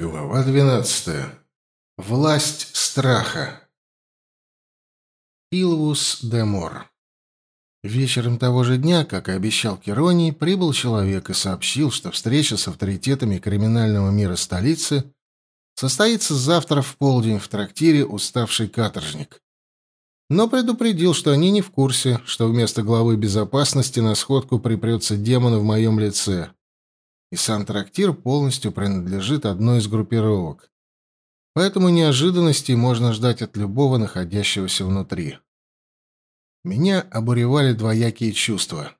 Глава двенадцатая. Власть страха. Илвус де Мор. Вечером того же дня, как и обещал Кероний, прибыл человек и сообщил, что встреча с авторитетами криминального мира столицы состоится завтра в полдень в трактире «Уставший каторжник». Но предупредил, что они не в курсе, что вместо главы безопасности на сходку припрется демон в моем лице и сам трактир полностью принадлежит одной из группировок. Поэтому неожиданностей можно ждать от любого находящегося внутри. Меня обуревали двоякие чувства.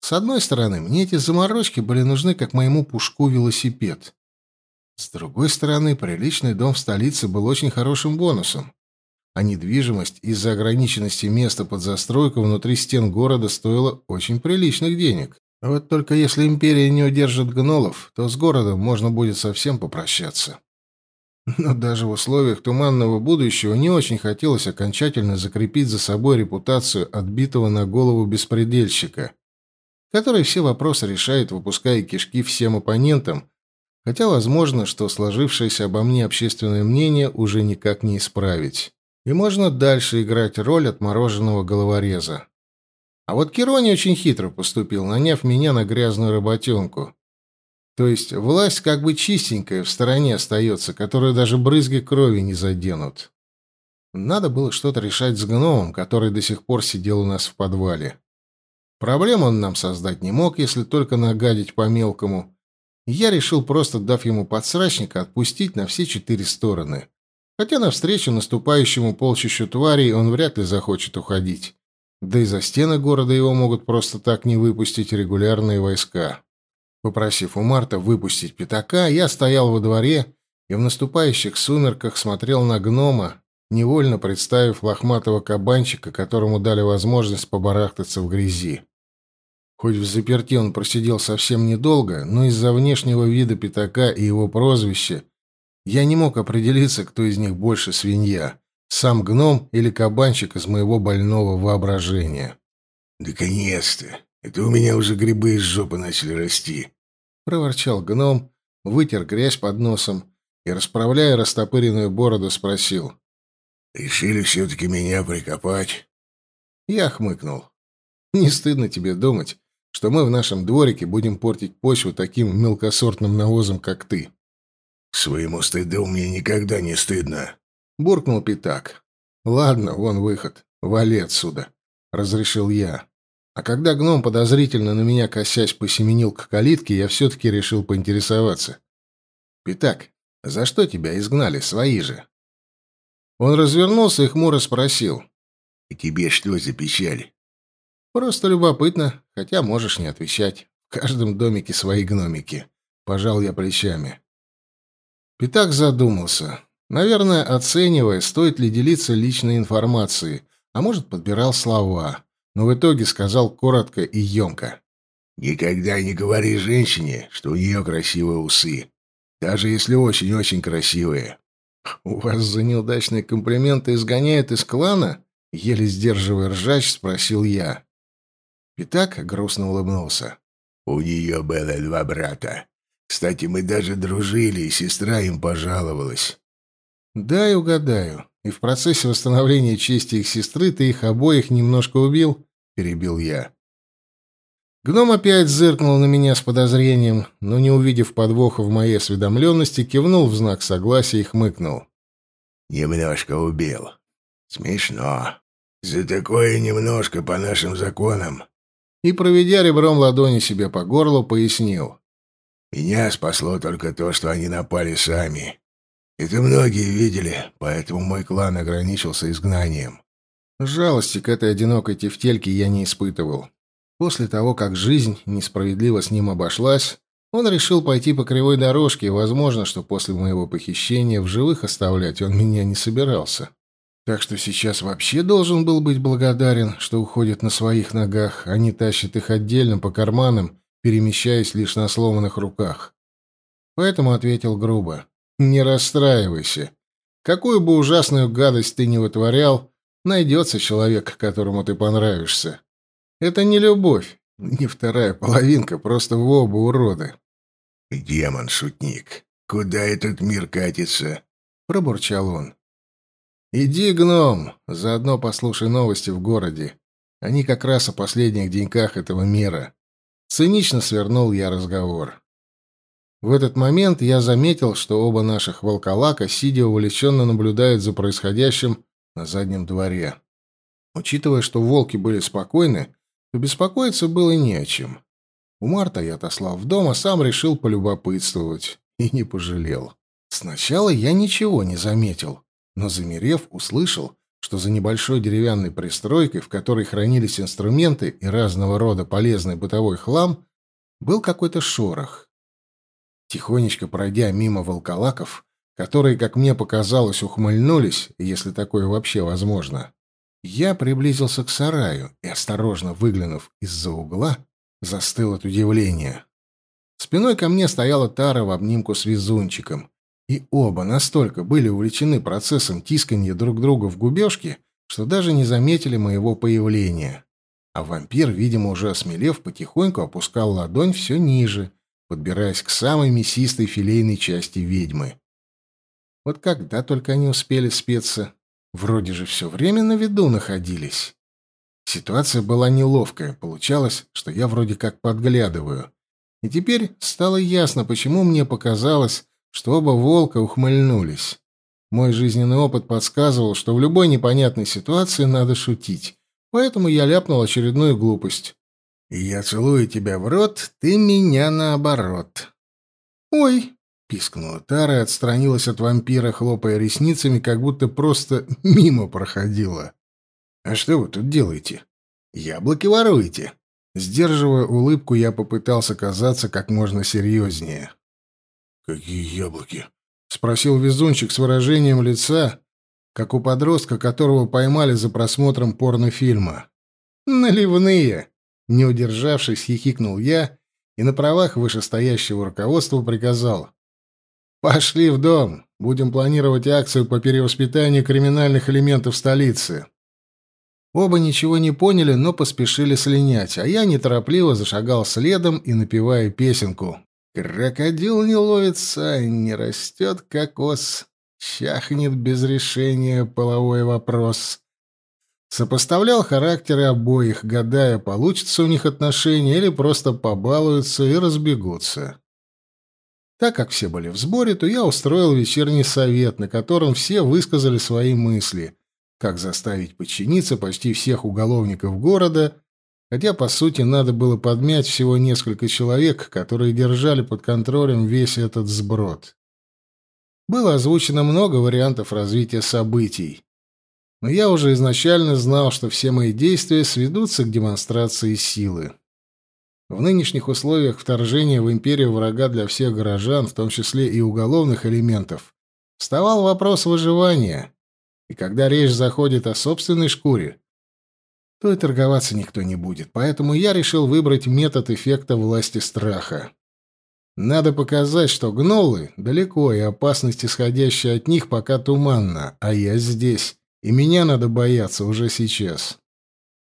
С одной стороны, мне эти заморочки были нужны как моему пушку велосипед. С другой стороны, приличный дом в столице был очень хорошим бонусом. А недвижимость из-за ограниченности места под застройку внутри стен города стоила очень приличных денег. Вот только если империя не удержит гнолов, то с городом можно будет совсем попрощаться. Но даже в условиях туманного будущего не очень хотелось окончательно закрепить за собой репутацию отбитого на голову беспредельщика, который все вопросы решает, выпуская кишки всем оппонентам, хотя возможно, что сложившееся обо мне общественное мнение уже никак не исправить. И можно дальше играть роль отмороженного головореза. А вот Керони очень хитро поступил, наняв меня на грязную работенку. То есть власть как бы чистенькая в стороне остается, которую даже брызги крови не заденут. Надо было что-то решать с гномом, который до сих пор сидел у нас в подвале. Проблем он нам создать не мог, если только нагадить по-мелкому. Я решил, просто дав ему подсрачника, отпустить на все четыре стороны. Хотя навстречу наступающему полчищу тварей он вряд ли захочет уходить. Да и за стены города его могут просто так не выпустить регулярные войска. Попросив у Марта выпустить пятака, я стоял во дворе и в наступающих сумерках смотрел на гнома, невольно представив лохматого кабанчика, которому дали возможность побарахтаться в грязи. Хоть в заперти он просидел совсем недолго, но из-за внешнего вида пятака и его прозвища я не мог определиться, кто из них больше свинья. Сам гном или кабанчик из моего больного воображения. «Наконец-то! Это у меня уже грибы из жопы начали расти!» Проворчал гном, вытер грязь под носом и, расправляя растопыренную бороду, спросил. «Решили все-таки меня прикопать?» Я хмыкнул. «Не стыдно тебе думать, что мы в нашем дворике будем портить почву таким мелкосортным навозом, как ты?» «К своему стыду мне никогда не стыдно», буркнул Питак. «Ладно, вон выход. Вали отсюда», — разрешил я. А когда гном подозрительно на меня косясь посеменил к калитке, я все-таки решил поинтересоваться. «Питак, за что тебя изгнали, свои же?» Он развернулся и хмуро спросил. «И тебе что за печаль?» «Просто любопытно, хотя можешь не отвечать. В каждом домике свои гномики». Пожал я плечами. Питак задумался. Наверное, оценивая, стоит ли делиться личной информацией, а может, подбирал слова, но в итоге сказал коротко и емко. «Никогда не говори женщине, что у нее красивые усы, даже если очень-очень красивые». «У вас за неудачные комплименты изгоняют из клана?» Еле сдерживая ржач, спросил я. Питак грустно улыбнулся. «У нее было два брата. Кстати, мы даже дружили, и сестра им пожаловалась. «Дай угадаю. И в процессе восстановления чести их сестры ты их обоих немножко убил?» — перебил я. Гном опять зыркнул на меня с подозрением, но, не увидев подвоха в моей осведомленности, кивнул в знак согласия и хмыкнул. «Немножко убил. Смешно. За такое немножко по нашим законам». И, проведя ребром ладони себе по горлу, пояснил. «Меня спасло только то, что они напали сами. Это многие видели, поэтому мой клан ограничился изгнанием. Жалости к этой одинокой тефтельке я не испытывал. После того, как жизнь несправедливо с ним обошлась, он решил пойти по кривой дорожке, и возможно, что после моего похищения в живых оставлять он меня не собирался. Так что сейчас вообще должен был быть благодарен, что уходит на своих ногах, а не тащит их отдельно по карманам, перемещаясь лишь на сломанных руках. Поэтому ответил грубо. Не расстраивайся. Какую бы ужасную гадость ты ни вытворял, найдется человек, которому ты понравишься. Это не любовь, не вторая половинка, просто в оба уроды. Демон-шутник. куда этот мир катится?» — пробурчал он. «Иди, гном, заодно послушай новости в городе. Они как раз о последних деньках этого мира». Цинично свернул я разговор. В этот момент я заметил, что оба наших волколака, сидя увлеченно наблюдают за происходящим на заднем дворе. Учитывая, что волки были спокойны, то беспокоиться было не о чем. У Марта я отослал в дом, а сам решил полюбопытствовать. И не пожалел. Сначала я ничего не заметил, но, замерев, услышал, что за небольшой деревянной пристройкой, в которой хранились инструменты и разного рода полезный бытовой хлам, был какой-то шорох. Тихонечко пройдя мимо волколаков, которые, как мне показалось, ухмыльнулись, если такое вообще возможно, я приблизился к сараю и, осторожно выглянув из-за угла, застыл от удивления. Спиной ко мне стояла Тара в обнимку с везунчиком, и оба настолько были увлечены процессом тисканья друг друга в губежке, что даже не заметили моего появления. А вампир, видимо, уже осмелев, потихоньку опускал ладонь все ниже, подбираясь к самой мясистой филейной части ведьмы. Вот когда только они успели спеться, вроде же все время на виду находились. Ситуация была неловкая, получалось, что я вроде как подглядываю. И теперь стало ясно, почему мне показалось, что оба волка ухмыльнулись. Мой жизненный опыт подсказывал, что в любой непонятной ситуации надо шутить, поэтому я ляпнул очередную глупость. «Я целую тебя в рот, ты меня наоборот». «Ой!» — пискнула Тара и отстранилась от вампира, хлопая ресницами, как будто просто мимо проходила. «А что вы тут делаете? Яблоки воруете?» Сдерживая улыбку, я попытался казаться как можно серьезнее. «Какие яблоки?» — спросил везунчик с выражением лица, как у подростка, которого поймали за просмотром порнофильма. «Наливные!» Не удержавшись, хихикнул я и на правах вышестоящего руководства приказал. «Пошли в дом. Будем планировать акцию по перевоспитанию криминальных элементов столицы». Оба ничего не поняли, но поспешили слинять, а я неторопливо зашагал следом и напевая песенку. «Крокодил не ловится, не растет кокос, чахнет без решения половой вопрос». Сопоставлял характеры обоих, гадая, получится у них отношения или просто побалуются и разбегутся. Так как все были в сборе, то я устроил вечерний совет, на котором все высказали свои мысли, как заставить подчиниться почти всех уголовников города, хотя, по сути, надо было подмять всего несколько человек, которые держали под контролем весь этот сброд. Было озвучено много вариантов развития событий, но я уже изначально знал, что все мои действия сведутся к демонстрации силы. В нынешних условиях вторжения в империю врага для всех горожан, в том числе и уголовных элементов, вставал вопрос выживания. И когда речь заходит о собственной шкуре, то и торговаться никто не будет. Поэтому я решил выбрать метод эффекта власти страха. Надо показать, что гнолы далеко, и опасность, исходящая от них, пока туманна, а я здесь и меня надо бояться уже сейчас.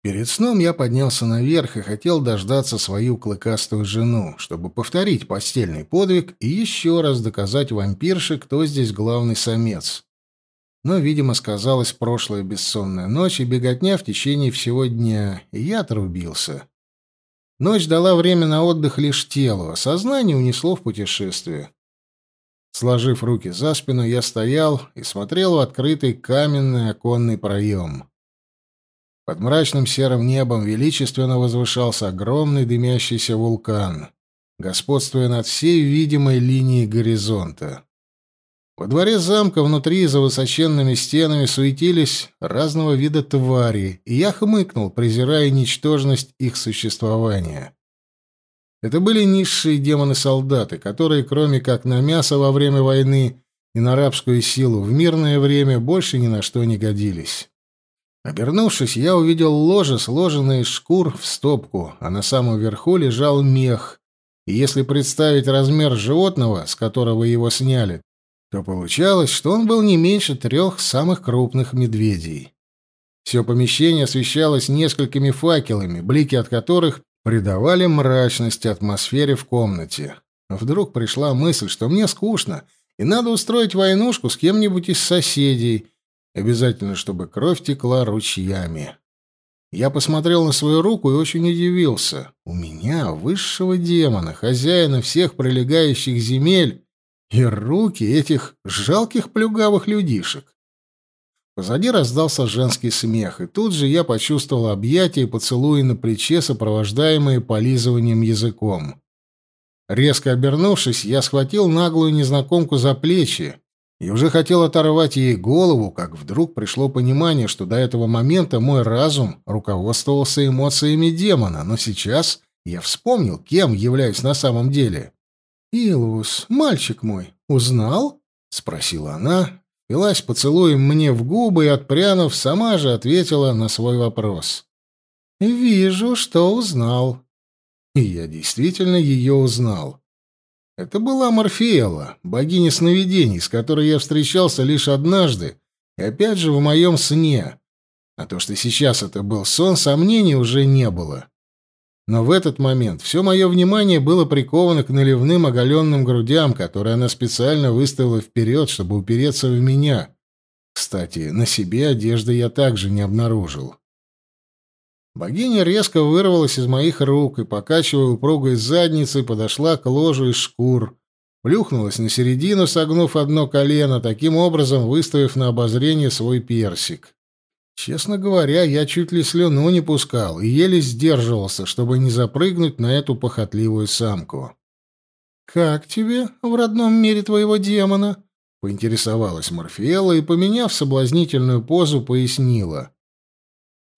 Перед сном я поднялся наверх и хотел дождаться свою клыкастую жену, чтобы повторить постельный подвиг и еще раз доказать вампирше, кто здесь главный самец. Но, видимо, сказалась прошлая бессонная ночь и беготня в течение всего дня, и я отрубился. Ночь дала время на отдых лишь телу, а сознание унесло в путешествие. Сложив руки за спину, я стоял и смотрел в открытый каменный оконный проем. Под мрачным серым небом величественно возвышался огромный дымящийся вулкан, господствуя над всей видимой линией горизонта. Во дворе замка внутри за высоченными стенами суетились разного вида твари, и я хмыкнул, презирая ничтожность их существования. Это были низшие демоны-солдаты, которые, кроме как на мясо во время войны и на рабскую силу, в мирное время больше ни на что не годились. Обернувшись, я увидел ложе, сложенное из шкур в стопку, а на самом верху лежал мех. И если представить размер животного, с которого его сняли, то получалось, что он был не меньше трех самых крупных медведей. Все помещение освещалось несколькими факелами, блики от которых придавали мрачности атмосфере в комнате. Вдруг пришла мысль, что мне скучно, и надо устроить войнушку с кем-нибудь из соседей, обязательно, чтобы кровь текла ручьями. Я посмотрел на свою руку и очень удивился. У меня, высшего демона, хозяина всех прилегающих земель, и руки этих жалких плюгавых людишек. Позади раздался женский смех, и тут же я почувствовал объятия и поцелуи на плече, сопровождаемые полизыванием языком. Резко обернувшись, я схватил наглую незнакомку за плечи и уже хотел оторвать ей голову, как вдруг пришло понимание, что до этого момента мой разум руководствовался эмоциями демона, но сейчас я вспомнил, кем являюсь на самом деле. «Илвус, мальчик мой, узнал?» — спросила она, Пилась поцелуем мне в губы и, отпрянув, сама же ответила на свой вопрос. «Вижу, что узнал». И я действительно ее узнал. Это была Морфеела, богиня сновидений, с которой я встречался лишь однажды, и опять же в моем сне. А то, что сейчас это был сон, сомнений уже не было. Но в этот момент все мое внимание было приковано к наливным оголенным грудям, которые она специально выставила вперед, чтобы упереться в меня. Кстати, на себе одежды я также не обнаружил. Богиня резко вырвалась из моих рук и, покачивая упругой задницей, подошла к ложу из шкур, плюхнулась на середину, согнув одно колено, таким образом выставив на обозрение свой персик. Честно говоря, я чуть ли слюну не пускал и еле сдерживался, чтобы не запрыгнуть на эту похотливую самку. «Как тебе в родном мире твоего демона?» — поинтересовалась Морфеела и, поменяв соблазнительную позу, пояснила.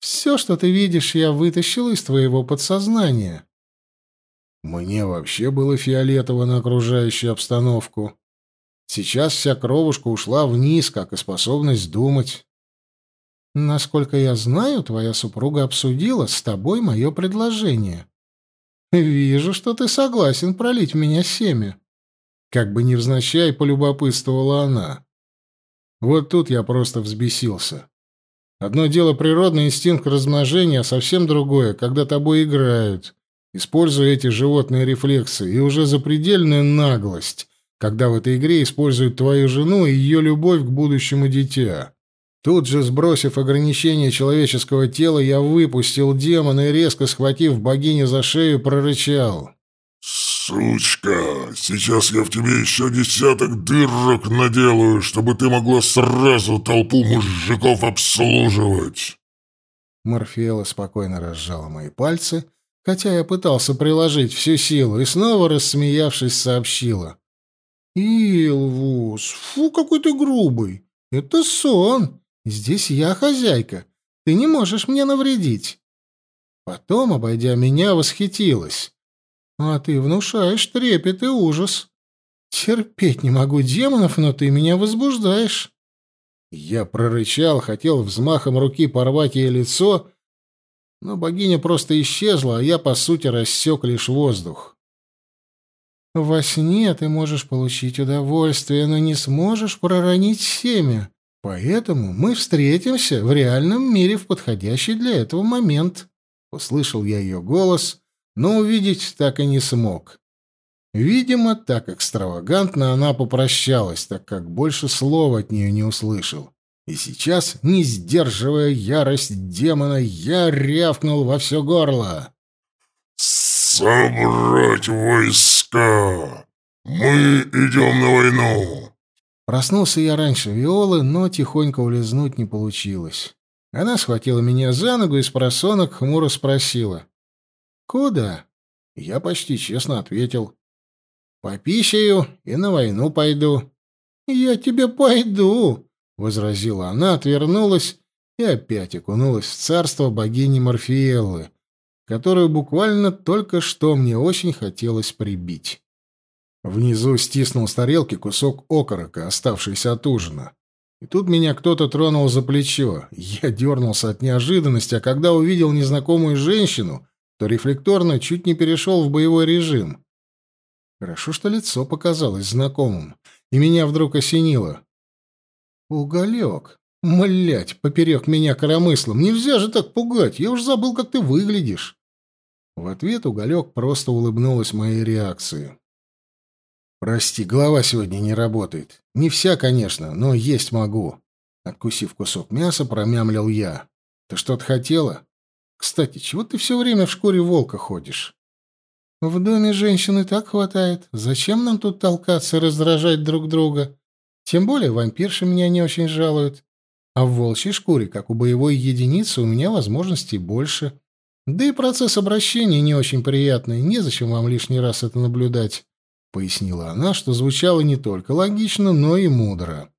«Все, что ты видишь, я вытащил из твоего подсознания». Мне вообще было фиолетово на окружающую обстановку. Сейчас вся кровушка ушла вниз, как и способность думать. Насколько я знаю, твоя супруга обсудила с тобой мое предложение. Вижу, что ты согласен пролить в меня семя. Как бы невзначай полюбопытствовала она. Вот тут я просто взбесился. Одно дело природный инстинкт размножения, а совсем другое, когда тобой играют, используя эти животные рефлексы, и уже запредельная наглость, когда в этой игре используют твою жену и ее любовь к будущему дитя. Тут же, сбросив ограничение человеческого тела, я выпустил демона и, резко схватив богиню за шею, прорычал. «Сучка, сейчас я в тебе еще десяток дырок наделаю, чтобы ты могла сразу толпу мужиков обслуживать!» Морфеела спокойно разжала мои пальцы, хотя я пытался приложить всю силу, и снова, рассмеявшись, сообщила. «Илвус, фу, какой ты грубый! Это сон! Здесь я хозяйка. Ты не можешь мне навредить. Потом, обойдя меня, восхитилась. А ты внушаешь трепет и ужас. Терпеть не могу демонов, но ты меня возбуждаешь. Я прорычал, хотел взмахом руки порвать ей лицо, но богиня просто исчезла, а я, по сути, рассек лишь воздух. Во сне ты можешь получить удовольствие, но не сможешь проронить семя. Поэтому мы встретимся в реальном мире в подходящий для этого момент. Услышал я ее голос, но увидеть так и не смог. Видимо, так экстравагантно она попрощалась, так как больше слова от нее не услышал. И сейчас, не сдерживая ярость демона, я рявкнул во все горло. «Собрать войска! Мы идем на войну!» Проснулся я раньше Виолы, но тихонько улизнуть не получилось. Она схватила меня за ногу и с просонок хмуро спросила. «Куда?» Я почти честно ответил. «Попищаю и на войну пойду». «Я тебе пойду», — возразила она, отвернулась и опять окунулась в царство богини Морфиеллы, которую буквально только что мне очень хотелось прибить. Внизу стиснул с тарелки кусок окорока, оставшийся от ужина. И тут меня кто-то тронул за плечо. Я дернулся от неожиданности, а когда увидел незнакомую женщину, то рефлекторно чуть не перешел в боевой режим. Хорошо, что лицо показалось знакомым, и меня вдруг осенило. «Уголек! Млять, поперек меня коромыслом! Нельзя же так пугать! Я уж забыл, как ты выглядишь!» В ответ Уголек просто улыбнулась моей реакции. «Прости, голова сегодня не работает. Не вся, конечно, но есть могу». Откусив кусок мяса, промямлил я. «Ты что-то хотела? Кстати, чего ты все время в шкуре волка ходишь?» «В доме женщины так хватает. Зачем нам тут толкаться и раздражать друг друга? Тем более вампирши меня не очень жалуют. А в волчьей шкуре, как у боевой единицы, у меня возможностей больше. Да и процесс обращения не очень приятный. Незачем вам лишний раз это наблюдать», — пояснила она, что звучало не только логично, но и мудро.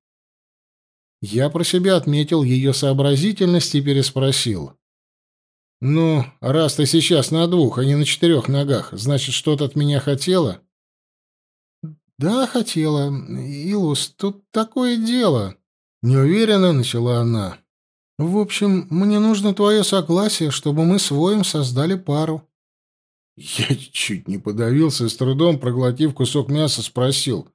Я про себя отметил ее сообразительность и переспросил. «Ну, раз ты сейчас на двух, а не на четырех ногах, значит, что-то от меня хотела?» «Да, хотела. Илус, тут такое дело», — неуверенно начала она. «В общем, мне нужно твое согласие, чтобы мы с Воем создали пару». Я чуть не подавился и с трудом, проглотив кусок мяса, спросил.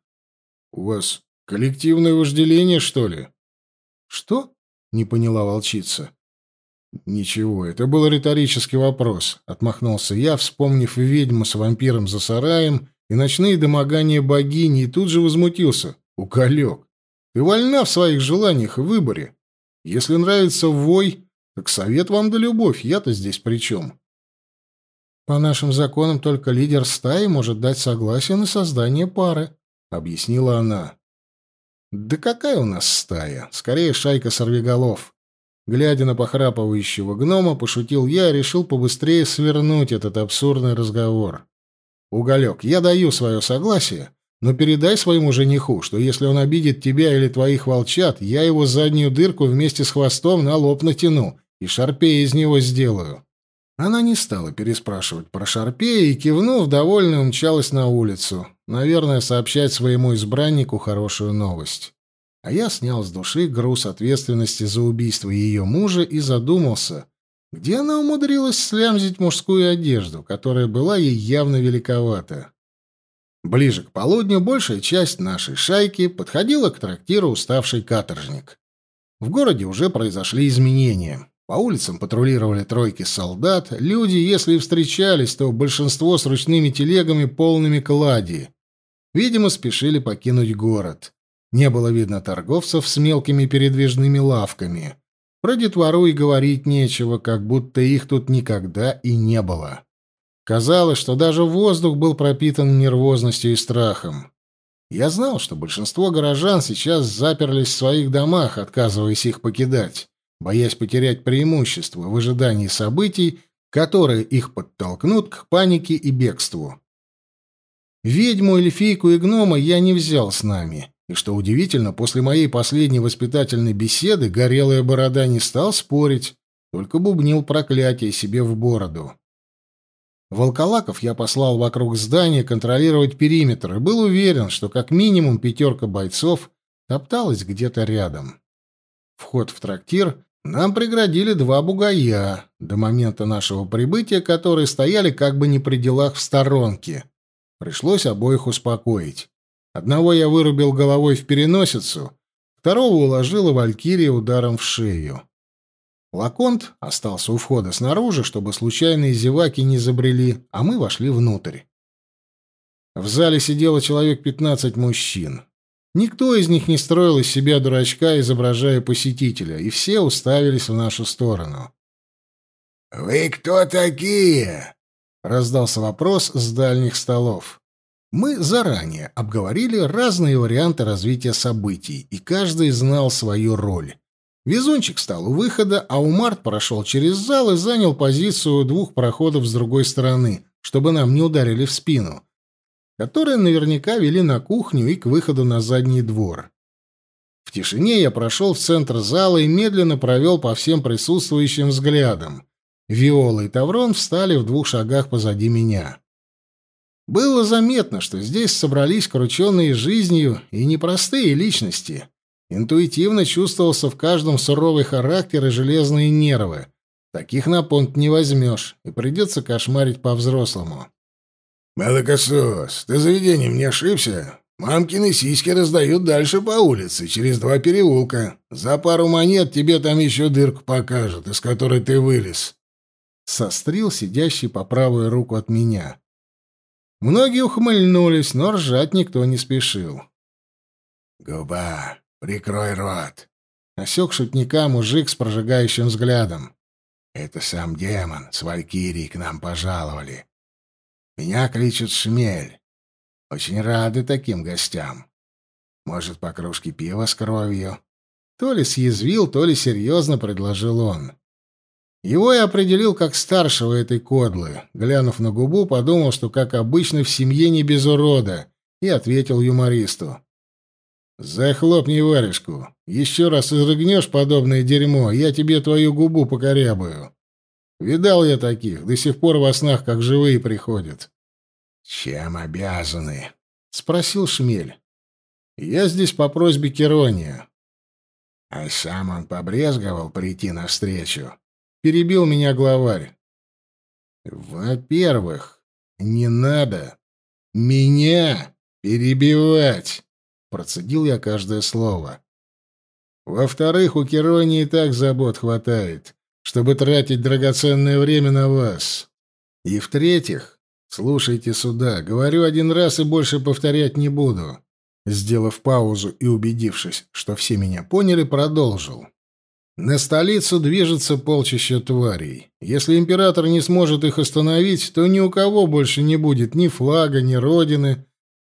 «У вас коллективное вожделение, что ли?» «Что?» — не поняла волчица. «Ничего, это был риторический вопрос», — отмахнулся я, вспомнив ведьму с вампиром за сараем и ночные домогания богини, и тут же возмутился. «Уколек, ты вольна в своих желаниях и выборе. Если нравится вой, так совет вам да любовь, я-то здесь при чем?» «По нашим законам только лидер стаи может дать согласие на создание пары», — объяснила она. «Да какая у нас стая? Скорее шайка сорвиголов». Глядя на похрапывающего гнома, пошутил я и решил побыстрее свернуть этот абсурдный разговор. «Уголек, я даю свое согласие, но передай своему жениху, что если он обидит тебя или твоих волчат, я его заднюю дырку вместе с хвостом на лоб натяну и шарпея из него сделаю». Она не стала переспрашивать про шарпея и, кивнув, довольно умчалась на улицу. Наверное, сообщать своему избраннику хорошую новость а я снял с души груз ответственности за убийство ее мужа и задумался, где она умудрилась слямзить мужскую одежду, которая была ей явно великовата. Ближе к полудню большая часть нашей шайки подходила к трактиру уставший каторжник. В городе уже произошли изменения. По улицам патрулировали тройки солдат, люди, если и встречались, то большинство с ручными телегами, полными клади. Видимо, спешили покинуть город. Не было видно торговцев с мелкими передвижными лавками. Про детвору и говорить нечего, как будто их тут никогда и не было. Казалось, что даже воздух был пропитан нервозностью и страхом. Я знал, что большинство горожан сейчас заперлись в своих домах, отказываясь их покидать, боясь потерять преимущество в ожидании событий, которые их подтолкнут к панике и бегству. Ведьму, эльфийку и гнома я не взял с нами. И что удивительно, после моей последней воспитательной беседы горелая борода не стал спорить, только бубнил проклятие себе в бороду. Волколаков я послал вокруг здания контролировать периметр и был уверен, что как минимум пятерка бойцов топталась где-то рядом. Вход в трактир нам преградили два бугая, до момента нашего прибытия которые стояли как бы не при делах в сторонке. Пришлось обоих успокоить. Одного я вырубил головой в переносицу, второго уложила Валькирия ударом в шею. Лаконт остался у входа снаружи, чтобы случайные зеваки не забрели, а мы вошли внутрь. В зале сидело человек пятнадцать мужчин. Никто из них не строил из себя дурачка, изображая посетителя, и все уставились в нашу сторону. «Вы кто такие?» — раздался вопрос с дальних столов. Мы заранее обговорили разные варианты развития событий, и каждый знал свою роль. Везунчик стал у выхода, а Умарт прошел через зал и занял позицию двух проходов с другой стороны, чтобы нам не ударили в спину, которые наверняка вели на кухню и к выходу на задний двор. В тишине я прошел в центр зала и медленно провел по всем присутствующим взглядам. Виола и Таврон встали в двух шагах позади меня. Было заметно, что здесь собрались крученные жизнью и непростые личности. Интуитивно чувствовался в каждом суровый характер и железные нервы. Таких на понт не возьмешь, и придется кошмарить по-взрослому. «Молокосос, ты заведением не ошибся? Мамкины сиськи раздают дальше по улице, через два переулка. За пару монет тебе там еще дырку покажут, из которой ты вылез». Сострил сидящий по правую руку от меня. Многие ухмыльнулись, но ржать никто не спешил. «Губа, прикрой рот!» — осек шутника мужик с прожигающим взглядом. «Это сам демон с Валькирией к нам пожаловали. Меня кличут Шмель. Очень рады таким гостям. Может, по кружке пива с кровью?» То ли съязвил, то ли серьезно предложил он. Его я определил как старшего этой кодлы. Глянув на губу, подумал, что, как обычно, в семье не без урода, и ответил юмористу. «Захлопни варежку. Еще раз изрыгнешь подобное дерьмо, я тебе твою губу покорябаю. Видал я таких, до сих пор во снах как живые приходят». «Чем обязаны?» — спросил Шмель. «Я здесь по просьбе Керония». «А сам он побрезговал прийти навстречу?» перебил меня главарь. Во-первых, не надо меня перебивать, процедил я каждое слово. Во-вторых, у Керони и так забот хватает, чтобы тратить драгоценное время на вас. И в-третьих, слушайте сюда, говорю один раз и больше повторять не буду. Сделав паузу и убедившись, что все меня поняли, продолжил. На столицу движется полчища тварей. Если император не сможет их остановить, то ни у кого больше не будет ни флага, ни родины,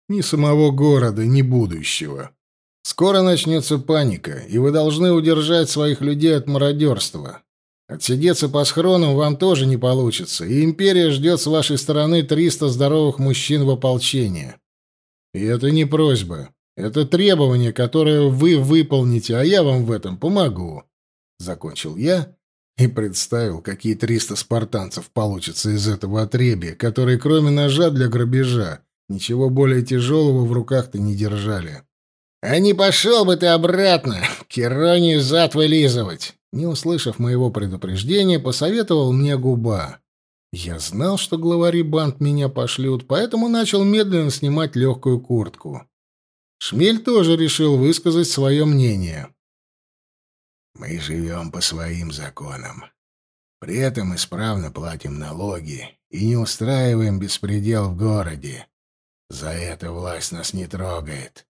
ни самого города, ни будущего. Скоро начнется паника, и вы должны удержать своих людей от мародерства. Отсидеться по схронам вам тоже не получится, и империя ждет с вашей стороны 300 здоровых мужчин в ополчении. И это не просьба, это требование, которое вы выполните, а я вам в этом помогу. Закончил я и представил, какие триста спартанцев получится из этого отребия, которые кроме ножа для грабежа ничего более тяжелого в руках-то не держали. «А не пошел бы ты обратно, Керонию зад вылизывать!» Не услышав моего предупреждения, посоветовал мне губа. Я знал, что главари банд меня пошлют, поэтому начал медленно снимать легкую куртку. Шмель тоже решил высказать свое мнение. Мы живем по своим законам. При этом исправно платим налоги и не устраиваем беспредел в городе. За это власть нас не трогает.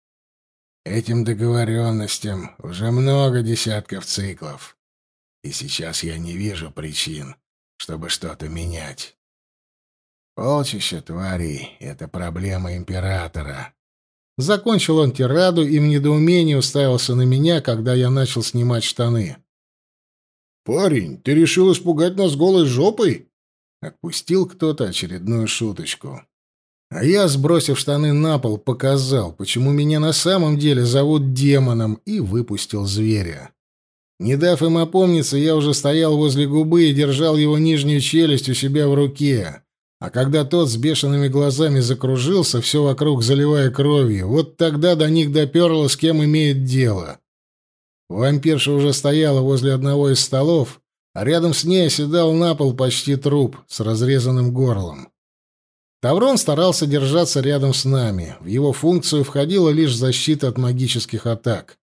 Этим договоренностям уже много десятков циклов. И сейчас я не вижу причин, чтобы что-то менять. Полчища тварей — это проблема императора. Закончил он тираду и в недоумении уставился на меня, когда я начал снимать штаны. «Парень, ты решил испугать нас голой жопой?» Отпустил кто-то очередную шуточку. А я, сбросив штаны на пол, показал, почему меня на самом деле зовут демоном, и выпустил зверя. Не дав им опомниться, я уже стоял возле губы и держал его нижнюю челюсть у себя в руке. А когда тот с бешеными глазами закружился, все вокруг заливая кровью, вот тогда до них доперло, с кем имеет дело. Вампирша уже стояла возле одного из столов, а рядом с ней оседал на пол почти труп с разрезанным горлом. Таврон старался держаться рядом с нами. В его функцию входила лишь защита от магических атак.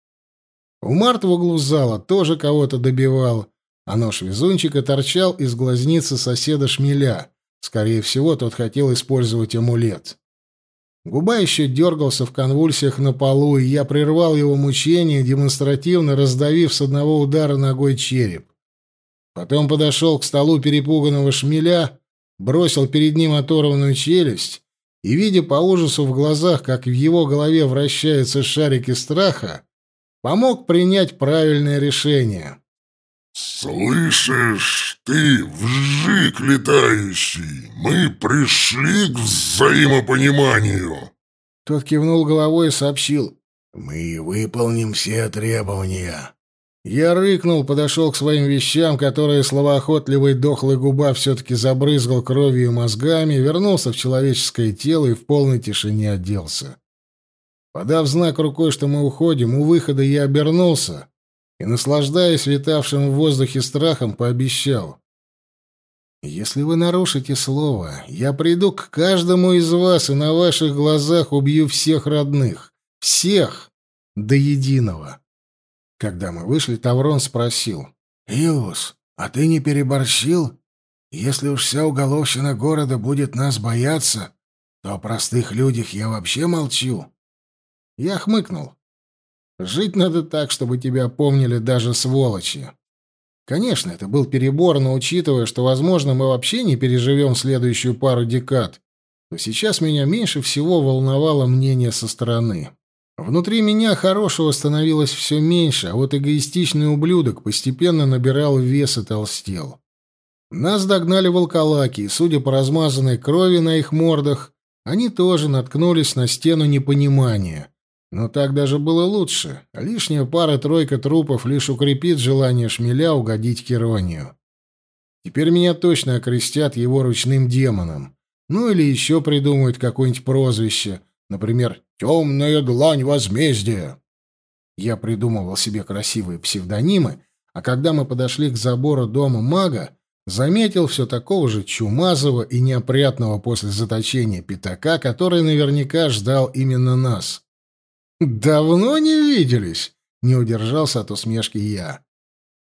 Умарт в углу зала тоже кого-то добивал, а нож везунчика торчал из глазницы соседа шмеля — Скорее всего, тот хотел использовать амулет. Губа еще дергался в конвульсиях на полу, и я прервал его мучение, демонстративно раздавив с одного удара ногой череп. Потом подошел к столу перепуганного шмеля, бросил перед ним оторванную челюсть и, видя по ужасу в глазах, как в его голове вращаются шарики страха, помог принять правильное решение. «Слышишь, ты, вжик летающий, мы пришли к взаимопониманию!» Тот кивнул головой и сообщил. «Мы выполним все требования». Я рыкнул, подошел к своим вещам, которые словоохотливый дохлый губа все-таки забрызгал кровью и мозгами, вернулся в человеческое тело и в полной тишине оделся. Подав знак рукой, что мы уходим, у выхода я обернулся и, наслаждаясь витавшим в воздухе страхом, пообещал. «Если вы нарушите слово, я приду к каждому из вас и на ваших глазах убью всех родных. Всех! До единого!» Когда мы вышли, Таврон спросил. «Иус, а ты не переборщил? Если уж вся уголовщина города будет нас бояться, что о простых людях я вообще молчу. Я хмыкнул. Жить надо так, чтобы тебя помнили даже сволочи. Конечно, это был перебор, но учитывая, что, возможно, мы вообще не переживем следующую пару декад, то сейчас меня меньше всего волновало мнение со стороны. Внутри меня хорошего становилось все меньше, а вот эгоистичный ублюдок постепенно набирал вес и толстел. Нас догнали волколаки, и, судя по размазанной крови на их мордах, они тоже наткнулись на стену непонимания. Но так даже было лучше. Лишняя пара-тройка трупов лишь укрепит желание шмеля угодить Керонию. Теперь меня точно окрестят его ручным демоном. Ну или еще придумают какое-нибудь прозвище, например, «Темная длань возмездия». Я придумывал себе красивые псевдонимы, а когда мы подошли к забору дома мага, заметил все такого же чумазого и неопрятного после заточения пятака, который наверняка ждал именно нас. «Давно не виделись!» — не удержался от усмешки я.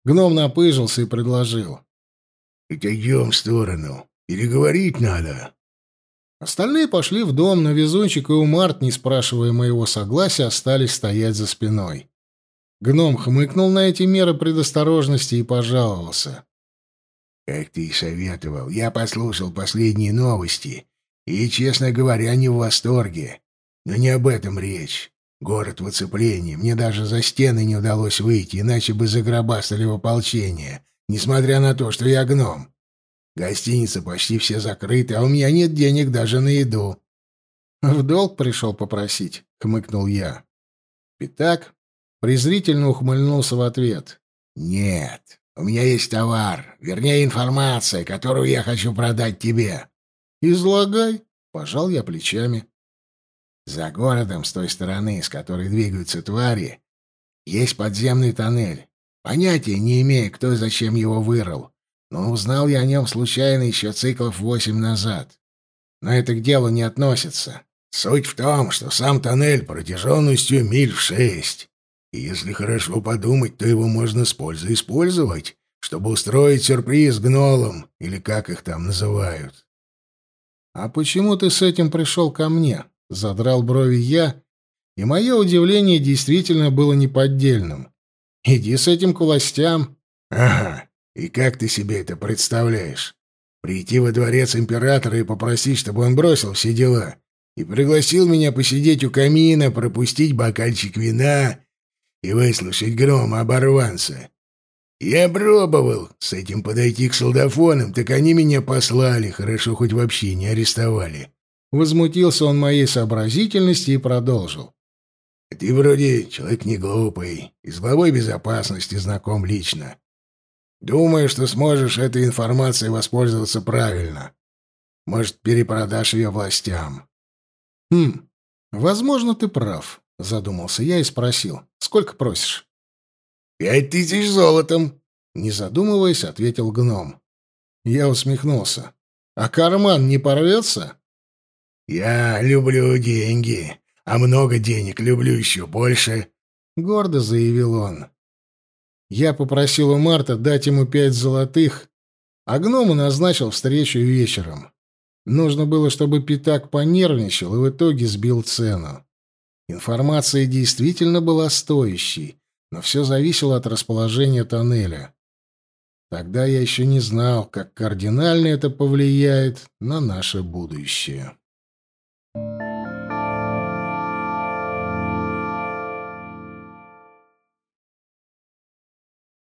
Гном напыжился и предложил. «Отойдем в сторону. Переговорить надо». Остальные пошли в дом, но Везунчик и Умарт, не спрашивая моего согласия, остались стоять за спиной. Гном хмыкнул на эти меры предосторожности и пожаловался. «Как ты и советовал, я послушал последние новости и, честно говоря, не в восторге. Но не об этом речь. Город в оцеплении. Мне даже за стены не удалось выйти, иначе бы загробастали в ополчение, несмотря на то, что я гном. Гостиницы почти все закрыты, а у меня нет денег даже на еду. В долг пришел попросить, хмыкнул я. Питак презрительно ухмыльнулся в ответ. Нет, у меня есть товар, вернее информация, которую я хочу продать тебе. Излагай, пожал я плечами. За городом, с той стороны, с которой двигаются твари, есть подземный тоннель. Понятия не имея, кто и зачем его вырыл. Но узнал я о нем случайно еще циклов восемь назад. Но это к делу не относится. Суть в том, что сам тоннель протяженностью миль в шесть. И если хорошо подумать, то его можно с пользой использовать, чтобы устроить сюрприз гнолам, или как их там называют. «А почему ты с этим пришел ко мне?» — задрал брови я, и мое удивление действительно было неподдельным. «Иди с этим к властям». «Ага, и как ты себе это представляешь? Прийти во дворец императора и попросить, чтобы он бросил все дела, и пригласил меня посидеть у камина, пропустить бокальчик вина и выслушать грома оборванца. Я пробовал с этим подойти к солдафонам, так они меня послали, хорошо хоть вообще не арестовали. Возмутился он моей сообразительности и продолжил. «Ты вроде человек не глупый, и с главой безопасности знаком лично. Думаю, что сможешь этой информацией воспользоваться правильно. Может, перепродашь ее властям». «Хм, возможно, ты прав», — задумался я и спросил. «Сколько просишь?» «Пять тысяч золотом», — не задумываясь, ответил гном. Я усмехнулся. «А карман не порвется?» «Я люблю деньги, а много денег люблю еще больше», — гордо заявил он. Я попросил у Марта дать ему пять золотых, а гному назначил встречу вечером. Нужно было, чтобы Питак понервничал и в итоге сбил цену. Информация действительно была стоящей, но все зависело от расположения тоннеля. Тогда я еще не знал, как кардинально это повлияет на наше будущее. you